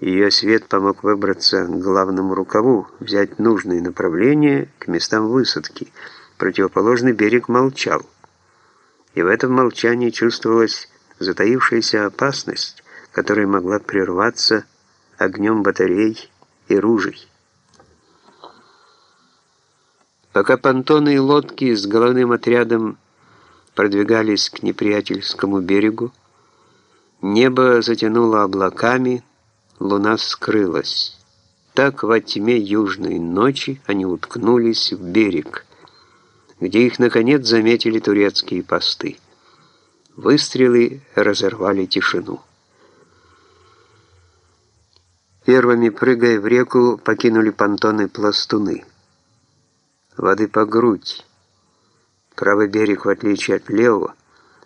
Ее свет помог выбраться к главному рукаву, взять нужное направление к местам высадки. Противоположный берег молчал. И в этом молчании чувствовалась затаившаяся опасность, которая могла прерваться огнем батарей и ружей. Пока понтоны и лодки с головным отрядом продвигались к неприятельскому берегу, небо затянуло облаками, луна скрылась. Так во тьме южной ночи они уткнулись в берег, где их, наконец, заметили турецкие посты. Выстрелы разорвали тишину. Первыми, прыгая в реку, покинули понтоны пластуны. Воды по грудь. Правый берег, в отличие от левого,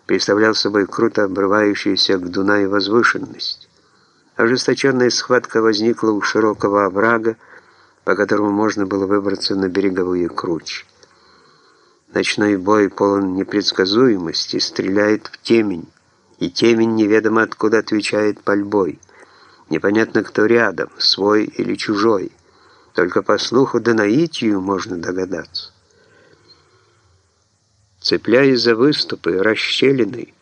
представлял собой круто обрывающуюся к Дунаю возвышенность. Ожесточенная схватка возникла у широкого оврага, по которому можно было выбраться на береговую кручь. Ночной бой полон непредсказуемости, стреляет в темень, и темень неведомо откуда отвечает пальбой. Непонятно, кто рядом, свой или чужой. Только по слуху да наитию можно догадаться. Цепляясь за выступы, расщелины,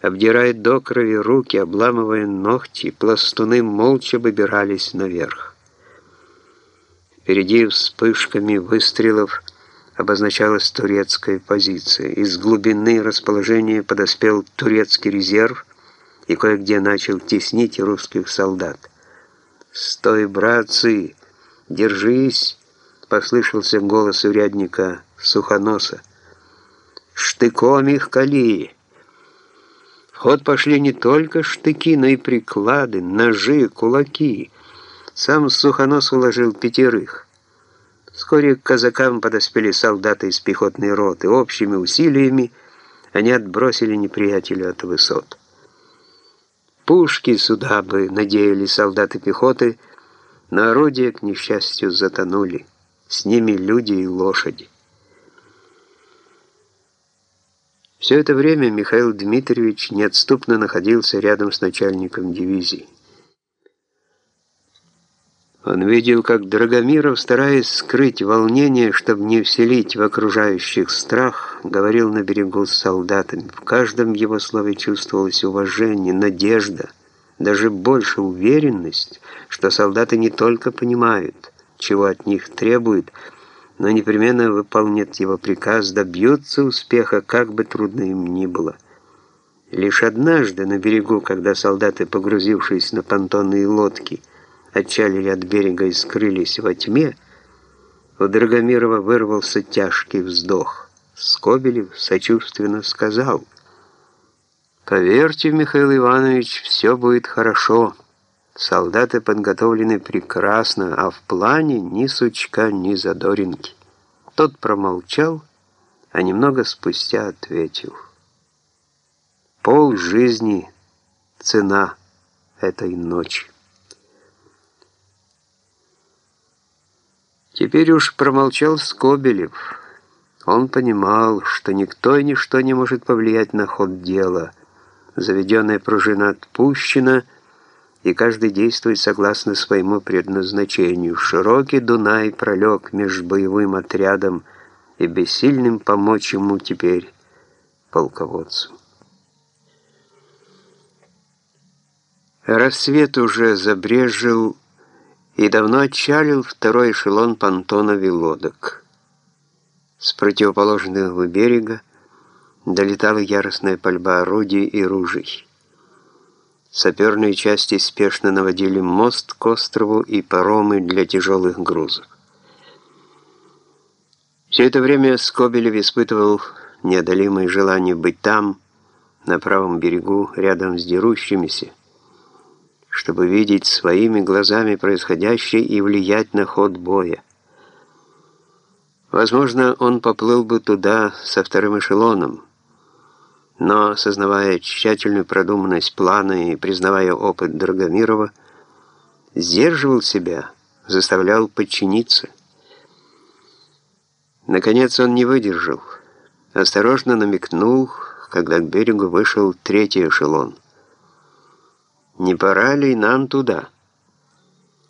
обдирая до крови руки, обламывая ногти, пластуны молча выбирались наверх. Впереди вспышками выстрелов обозначалась турецкая позиция. Из глубины расположения подоспел турецкий резерв и кое-где начал теснить русских солдат. «Стой, братцы! Держись!» — послышался голос урядника Сухоноса. «Штыком их кали!» Ход пошли не только штыки, но и приклады, ножи, кулаки. Сам Сухонос уложил пятерых. Вскоре к казакам подоспели солдаты из пехотной роты. Общими усилиями они отбросили неприятеля от высот. Пушки сюда бы, надеялись солдаты пехоты, но орудия, к несчастью, затонули. С ними люди и лошади. Все это время Михаил Дмитриевич неотступно находился рядом с начальником дивизии. Он видел, как Драгомиров, стараясь скрыть волнение, чтобы не вселить в окружающих страх, говорил на берегу с солдатами. В каждом его слове чувствовалось уважение, надежда, даже больше уверенность, что солдаты не только понимают, чего от них требуют, но непременно выполнят его приказ, добьются успеха, как бы трудно им ни было. Лишь однажды на берегу, когда солдаты, погрузившись на понтонные лодки, отчалили от берега и скрылись во тьме, у Драгомирова вырвался тяжкий вздох. Скобелев сочувственно сказал, «Поверьте, Михаил Иванович, все будет хорошо. Солдаты подготовлены прекрасно, а в плане ни сучка, ни задоринки». Тот промолчал, а немного спустя ответил, «Пол жизни — цена этой ночи». Теперь уж промолчал Скобелев. Он понимал, что никто и ничто не может повлиять на ход дела. Заведенная пружина отпущена, и каждый действует согласно своему предназначению. Широкий Дунай пролег между боевым отрядом и бессильным помочь ему теперь полководцу. Рассвет уже забрежил, и давно отчалил второй эшелон понтонов и лодок. С противоположного берега долетала яростная пальба орудий и ружей. Саперные части спешно наводили мост к острову и паромы для тяжелых грузов. Все это время Скобелев испытывал неодолимое желание быть там, на правом берегу, рядом с дерущимися, чтобы видеть своими глазами происходящее и влиять на ход боя. Возможно, он поплыл бы туда со вторым эшелоном, но, сознавая тщательную продуманность плана и признавая опыт Драгомирова, сдерживал себя, заставлял подчиниться. Наконец он не выдержал, осторожно намекнул, когда к берегу вышел третий эшелон – не пора ли нам туда?»